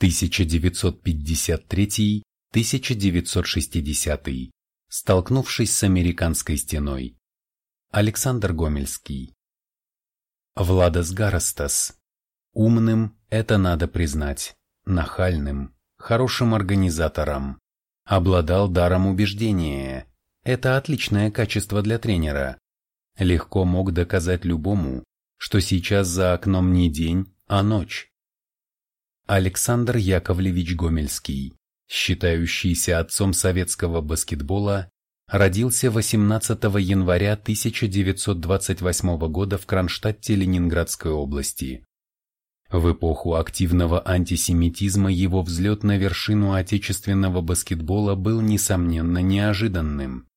1953-1960, столкнувшись с американской стеной. Александр Гомельский. Владос Гарастас. Умным, это надо признать, нахальным, хорошим организатором. Обладал даром убеждения. Это отличное качество для тренера. Легко мог доказать любому, что сейчас за окном не день, а ночь. Александр Яковлевич Гомельский, считающийся отцом советского баскетбола, родился 18 января 1928 года в Кронштадте Ленинградской области. В эпоху активного антисемитизма его взлет на вершину отечественного баскетбола был, несомненно, неожиданным.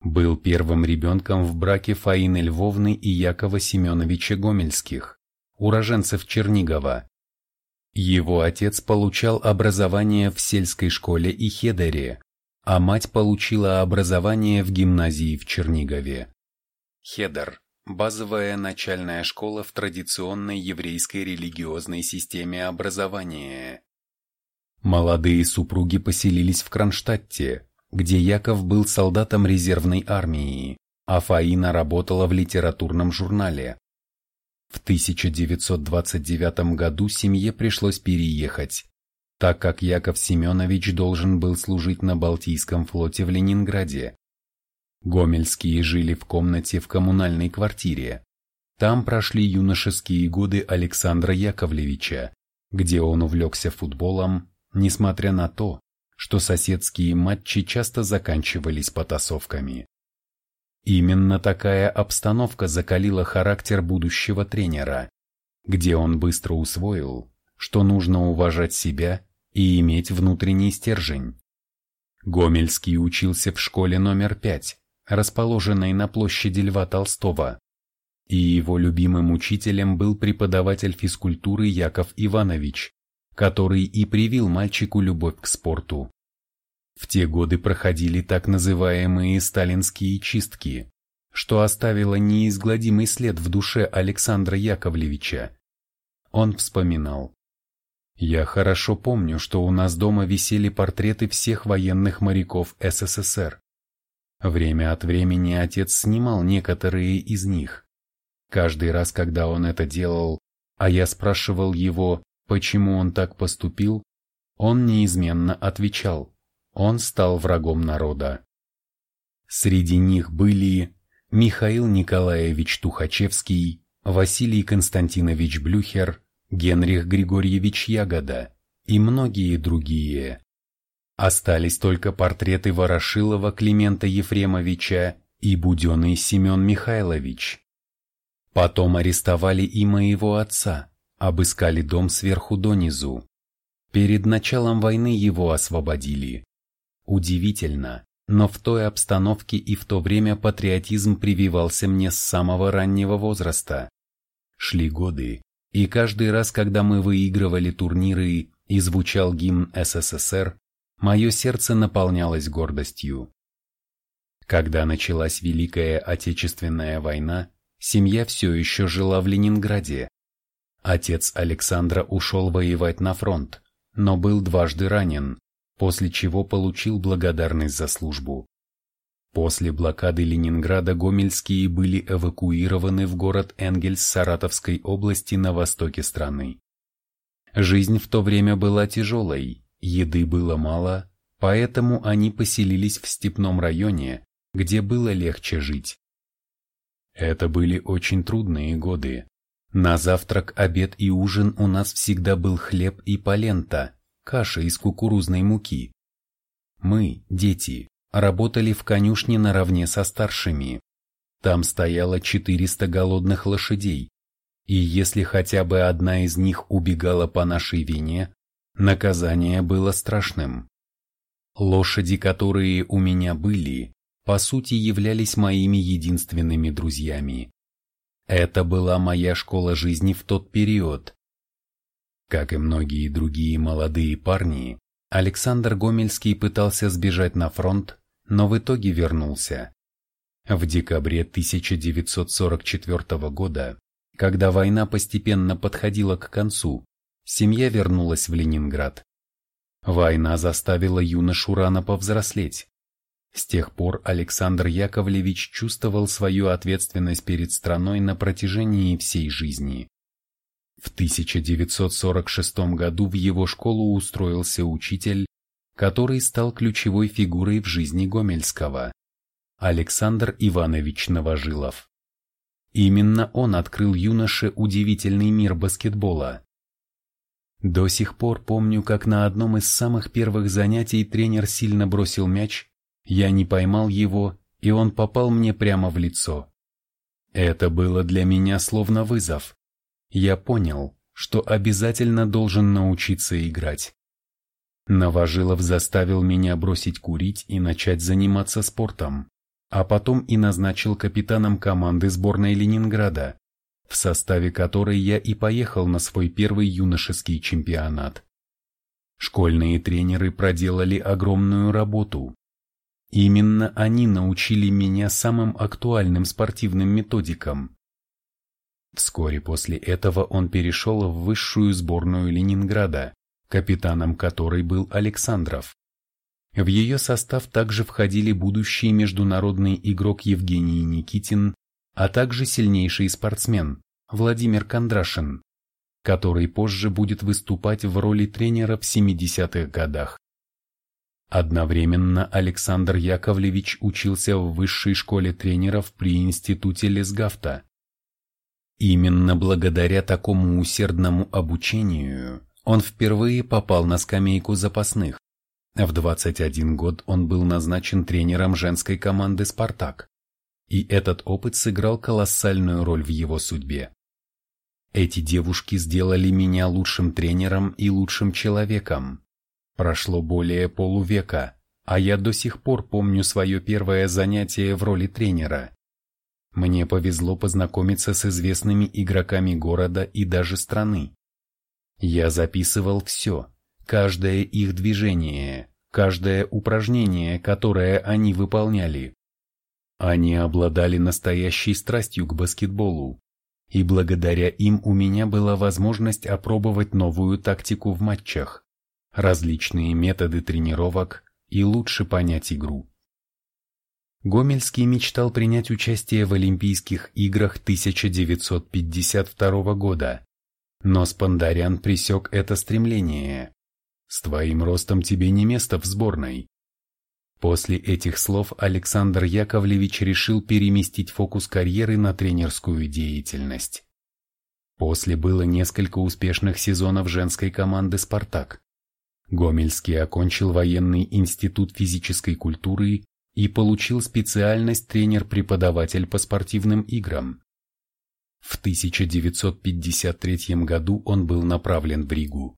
Был первым ребенком в браке Фаины Львовны и Якова Семеновича Гомельских, уроженцев Чернигова, его отец получал образование в сельской школе и Хедере, а мать получила образование в гимназии в Чернигове. Хедер – базовая начальная школа в традиционной еврейской религиозной системе образования. Молодые супруги поселились в Кронштадте, где Яков был солдатом резервной армии, а Фаина работала в литературном журнале. В 1929 году семье пришлось переехать, так как Яков Семенович должен был служить на Балтийском флоте в Ленинграде. Гомельские жили в комнате в коммунальной квартире. Там прошли юношеские годы Александра Яковлевича, где он увлекся футболом, несмотря на то, что соседские матчи часто заканчивались потасовками. Именно такая обстановка закалила характер будущего тренера, где он быстро усвоил, что нужно уважать себя и иметь внутренний стержень. Гомельский учился в школе номер пять, расположенной на площади Льва Толстого, и его любимым учителем был преподаватель физкультуры Яков Иванович, который и привил мальчику любовь к спорту. В те годы проходили так называемые сталинские чистки, что оставило неизгладимый след в душе Александра Яковлевича. Он вспоминал. «Я хорошо помню, что у нас дома висели портреты всех военных моряков СССР. Время от времени отец снимал некоторые из них. Каждый раз, когда он это делал, а я спрашивал его, почему он так поступил, он неизменно отвечал – он стал врагом народа. Среди них были Михаил Николаевич Тухачевский, Василий Константинович Блюхер, Генрих Григорьевич Ягода и многие другие. Остались только портреты Ворошилова Климента Ефремовича и Буденный Семен Михайлович. Потом арестовали и моего отца, обыскали дом сверху донизу. Перед началом войны его освободили. Удивительно, но в той обстановке и в то время патриотизм прививался мне с самого раннего возраста. Шли годы, и каждый раз, когда мы выигрывали турниры и звучал гимн СССР, мое сердце наполнялось гордостью. Когда началась Великая Отечественная война, семья все еще жила в Ленинграде. Отец Александра ушел воевать на фронт, но был дважды ранен, после чего получил благодарность за службу. После блокады Ленинграда Гомельские были эвакуированы в город Энгельс Саратовской области на востоке страны. Жизнь в то время была тяжелой, еды было мало, поэтому они поселились в степном районе, где было легче жить. Это были очень трудные годы. На завтрак, обед и ужин у нас всегда был хлеб и полента, каша из кукурузной муки. Мы, дети, работали в конюшне наравне со старшими. Там стояло 400 голодных лошадей, и если хотя бы одна из них убегала по нашей вине, наказание было страшным. Лошади, которые у меня были, по сути являлись моими единственными друзьями. Это была моя школа жизни в тот период, как и многие другие молодые парни, Александр Гомельский пытался сбежать на фронт, но в итоге вернулся. В декабре 1944 года, когда война постепенно подходила к концу, семья вернулась в Ленинград. Война заставила юношу рано повзрослеть. С тех пор Александр Яковлевич чувствовал свою ответственность перед страной на протяжении всей жизни. В 1946 году в его школу устроился учитель, который стал ключевой фигурой в жизни Гомельского – Александр Иванович Новожилов. Именно он открыл юноше удивительный мир баскетбола. До сих пор помню, как на одном из самых первых занятий тренер сильно бросил мяч, я не поймал его, и он попал мне прямо в лицо. Это было для меня словно вызов. Я понял, что обязательно должен научиться играть. Новожилов заставил меня бросить курить и начать заниматься спортом, а потом и назначил капитаном команды сборной Ленинграда, в составе которой я и поехал на свой первый юношеский чемпионат. Школьные тренеры проделали огромную работу. Именно они научили меня самым актуальным спортивным методикам. Вскоре после этого он перешел в высшую сборную Ленинграда, капитаном которой был Александров. В ее состав также входили будущий международный игрок Евгений Никитин, а также сильнейший спортсмен Владимир Кондрашин, который позже будет выступать в роли тренера в 70-х годах. Одновременно Александр Яковлевич учился в высшей школе тренеров при институте Лесгафта. Именно благодаря такому усердному обучению он впервые попал на скамейку запасных. В 21 год он был назначен тренером женской команды «Спартак», и этот опыт сыграл колоссальную роль в его судьбе. Эти девушки сделали меня лучшим тренером и лучшим человеком. Прошло более полувека, а я до сих пор помню свое первое занятие в роли тренера. Мне повезло познакомиться с известными игроками города и даже страны. Я записывал все, каждое их движение, каждое упражнение, которое они выполняли. Они обладали настоящей страстью к баскетболу, и благодаря им у меня была возможность опробовать новую тактику в матчах, различные методы тренировок и лучше понять игру. Гомельский мечтал принять участие в Олимпийских играх 1952 года, но Спандарян пресек это стремление. С твоим ростом тебе не место в сборной. После этих слов Александр Яковлевич решил переместить фокус карьеры на тренерскую деятельность. После было несколько успешных сезонов женской команды «Спартак». Гомельский окончил военный институт физической культуры и получил специальность тренер-преподаватель по спортивным играм. В 1953 году он был направлен в Ригу.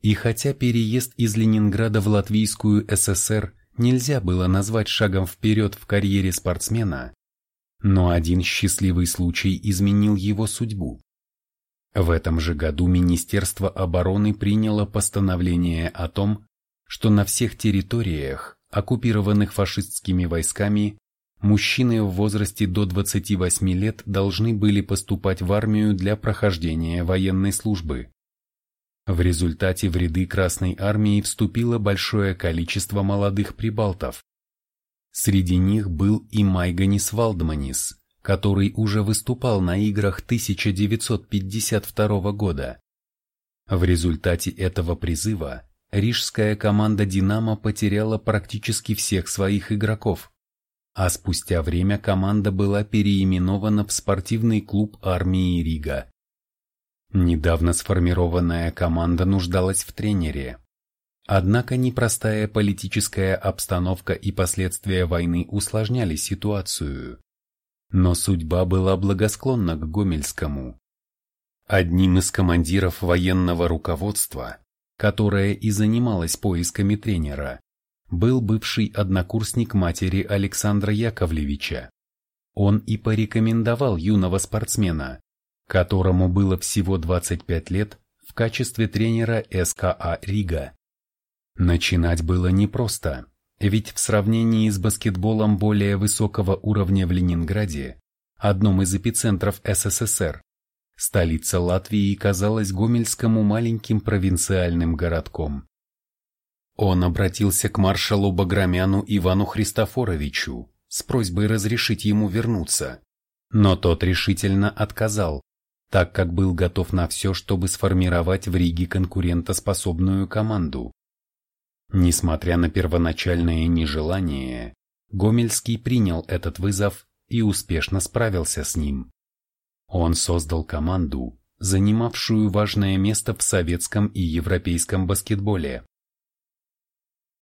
И хотя переезд из Ленинграда в Латвийскую ССР нельзя было назвать шагом вперед в карьере спортсмена, но один счастливый случай изменил его судьбу. В этом же году Министерство обороны приняло постановление о том, что на всех территориях, оккупированных фашистскими войсками, мужчины в возрасте до 28 лет должны были поступать в армию для прохождения военной службы. В результате в ряды Красной армии вступило большое количество молодых прибалтов. Среди них был и Майганис Валдманис, который уже выступал на играх 1952 года. В результате этого призыва рижская команда «Динамо» потеряла практически всех своих игроков а спустя время команда была переименована в спортивный клуб армии Рига. Недавно сформированная команда нуждалась в тренере. Однако непростая политическая обстановка и последствия войны усложняли ситуацию. Но судьба была благосклонна к Гомельскому. Одним из командиров военного руководства, которое и занималось поисками тренера, был бывший однокурсник матери Александра Яковлевича. Он и порекомендовал юного спортсмена, которому было всего 25 лет, в качестве тренера СКА Рига. Начинать было непросто, ведь в сравнении с баскетболом более высокого уровня в Ленинграде, одном из эпицентров СССР, столица Латвии казалась Гомельскому маленьким провинциальным городком. Он обратился к маршалу Баграмяну Ивану Христофоровичу с просьбой разрешить ему вернуться, но тот решительно отказал, так как был готов на все, чтобы сформировать в Риге конкурентоспособную команду. Несмотря на первоначальное нежелание, Гомельский принял этот вызов и успешно справился с ним. Он создал команду, занимавшую важное место в советском и европейском баскетболе.